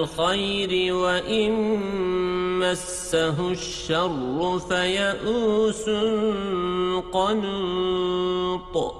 الخير وإن مسه الشر فيئوس قنوط.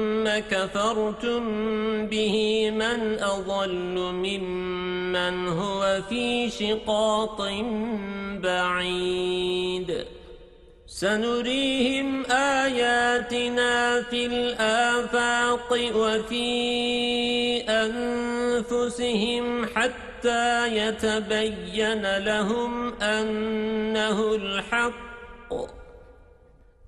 كفرتم به من أضل ممن هو في شقاق بعيد. سنريهم آياتنا في الآفاق وفي أنفسهم حتى يتبين لهم أنه الحق.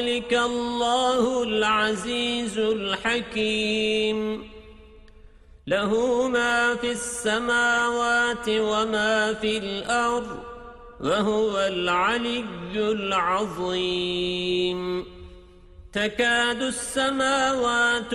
قبلك الله العزيز الحكيم. له ما في السماوات وما في الأرض وهو العلي العظيم. تكاد السماوات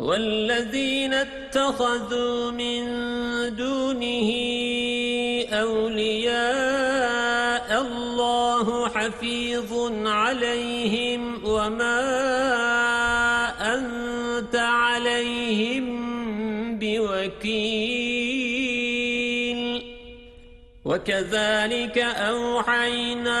والذين اتخذوا من دونه أولياء الله حفيظ عليهم وما أنت عليهم بوكيل. وكذلك أوحينا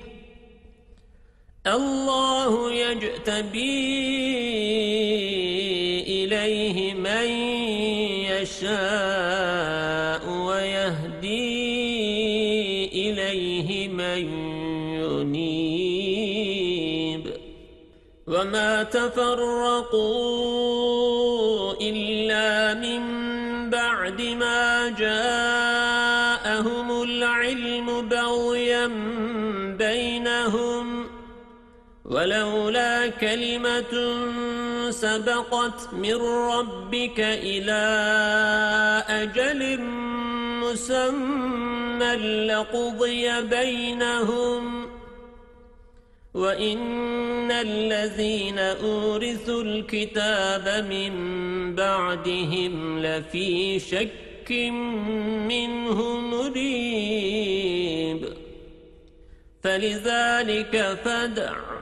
الله يجتبي إليه من يشاء ويهدي إليه من ينيب. وما تفرقوا ولولا كلمة سبقت من ربك إلى أجل مسمى لقضي بينهم وَإِنَّ الَّذِينَ أُورِثُوا الْكِتَابَ مِنْ بَعْدِهِمْ لَفِي شَكٍّ مِّنْهُ مُرِيبٍ فَلِذَلِكَ فَدْعُ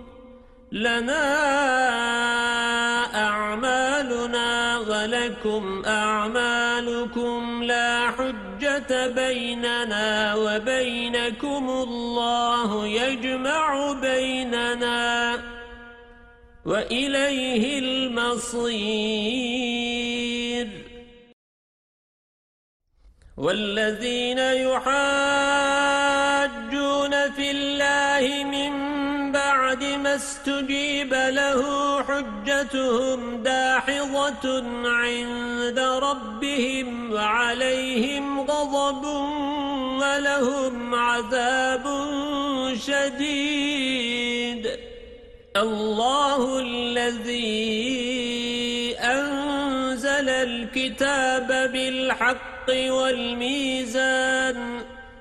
لنا أعمالنا ولكم أعمالكم لا حجة بيننا وبينكم الله يجمع بيننا وإليه المصير. والذين يحاجون بعد ما استجيب له حجتهم داحظة عند ربهم وعليهم غضب ولهم عذاب شديد. الله الذي أنزل الكتاب بالحق والميزان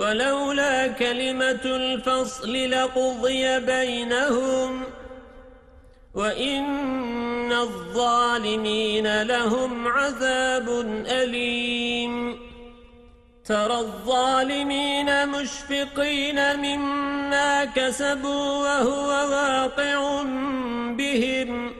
ولولا كلمة الفصل لقضي بينهم وإن الظالمين لهم عذاب أليم. ترى الظالمين مشفقين مما كسبوا وهو واقع بهم.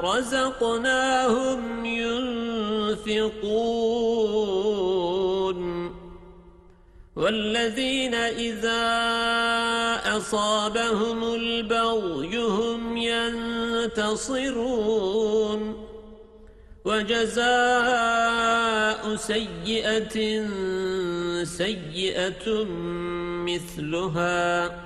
رزقناهم ينفقون والذين إذا أصابهم البغي هم ينتصرون وجزاء سيئة سيئة مثلها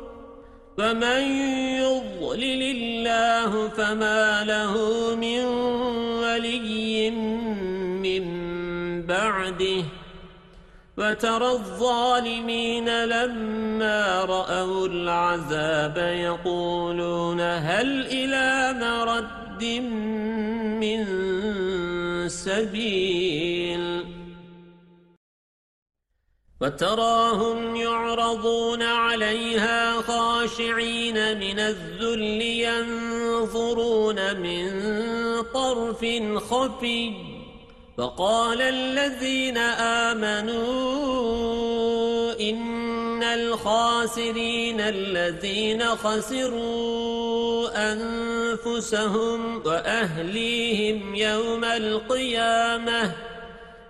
فمن يضلل الله فما له من ولي من بعده وترى الظالمين لما رأوا العذاب يقولون هل إلى مرد من سبيل وتراهم يعرضون عليها خاشعين من الذل ينظرون من طرف خفي فقال الذين آمنوا إن الخاسرين الذين خسروا أنفسهم وأهليهم يوم القيامة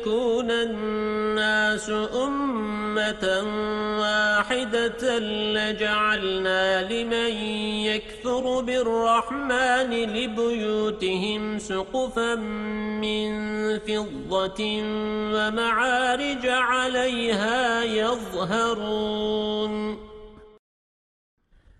يكون الناس أمة واحدة لجعلنا لمن يكثر بالرحمن لبيوتهم سقفا من فضة ومعارج عليها يظهرون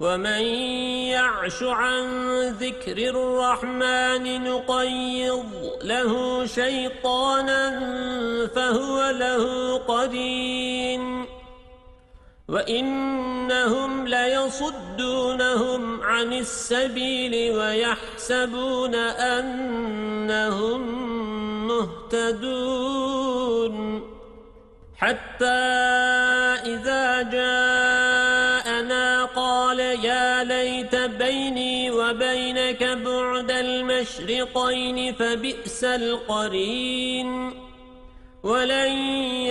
ومن يعش عن ذكر الرحمن نقيض له شيطانا فهو له قدين وإنهم ليصدونهم عن السبيل ويحسبون أنهم مهتدون حتى إذا جاءنا قال ليت بيني وبينك بعد المشرقين فبئس القرين. ولن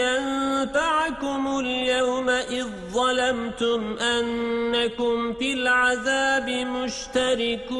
ينفعكم اليوم إذ ظلمتم أنكم في العذاب مشتركون.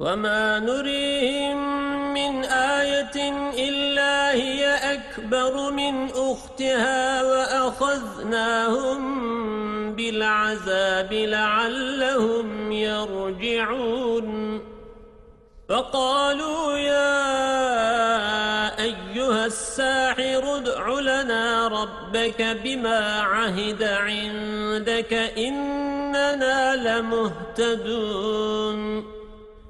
وما نريهم من آية إلا هي أكبر من أختها وأخذناهم بالعذاب لعلهم يرجعون فقالوا يا أيها الساحر ادع لنا ربك بما عهد عندك إننا لمهتدون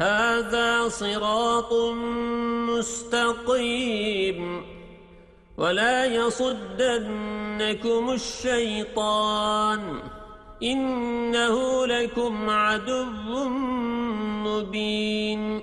هذا صراط مستقيم ولا يصدنكم الشيطان إنه لكم عدو مبين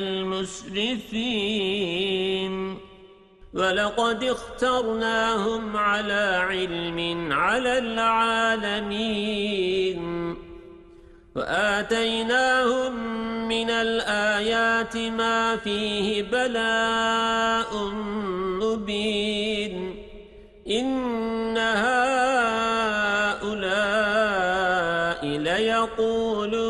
المسرفين. ولقد اخترناهم على علم على العالمين. وآتيناهم من الآيات ما فيه بلاء مبين. إن هؤلاء ليقولون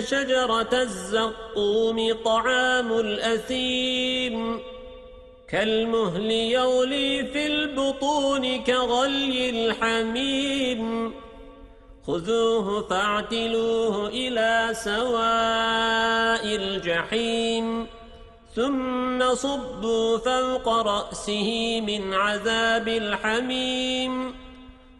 شجرة الزقوم طعام الأثيم. كالمهل يغلي في البطون كغلي الحميم. خذوه فاعتلوه إلى سواء الجحيم. ثم صبوا فوق رأسه من عذاب الحميم.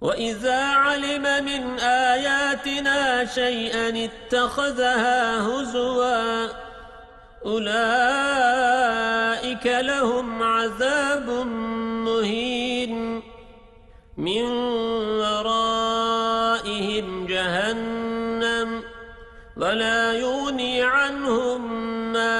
وإذا علم من آياتنا شيئا اتخذها هزوا أولئك لهم عذاب مهين من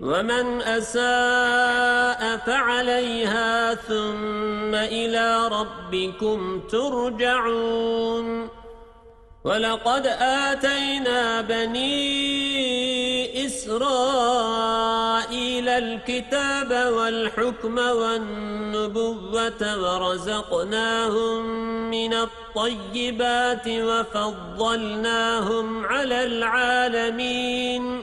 ومن أساء فعليها ثم إلى ربكم ترجعون. ولقد آتينا بني إسرائيل الكتاب والحكم والنبوة ورزقناهم من الطيبات وفضلناهم على العالمين.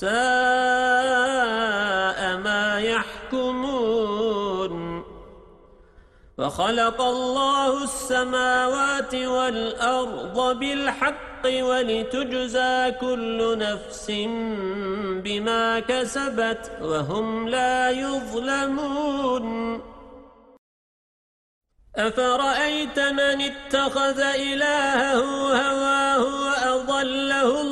ساء ما يحكمون وخلق الله السماوات والأرض بالحق ولتجزى كل نفس بما كسبت وهم لا يظلمون أفرأيت من اتخذ إلهه هواه وأضله الله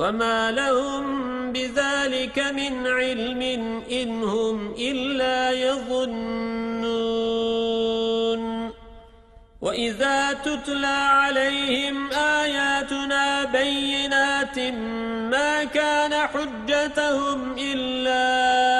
وما لهم بذلك من علم إن هم إلا يظنون وإذا تتلى عليهم آياتنا بينات ما كان حجتهم إلا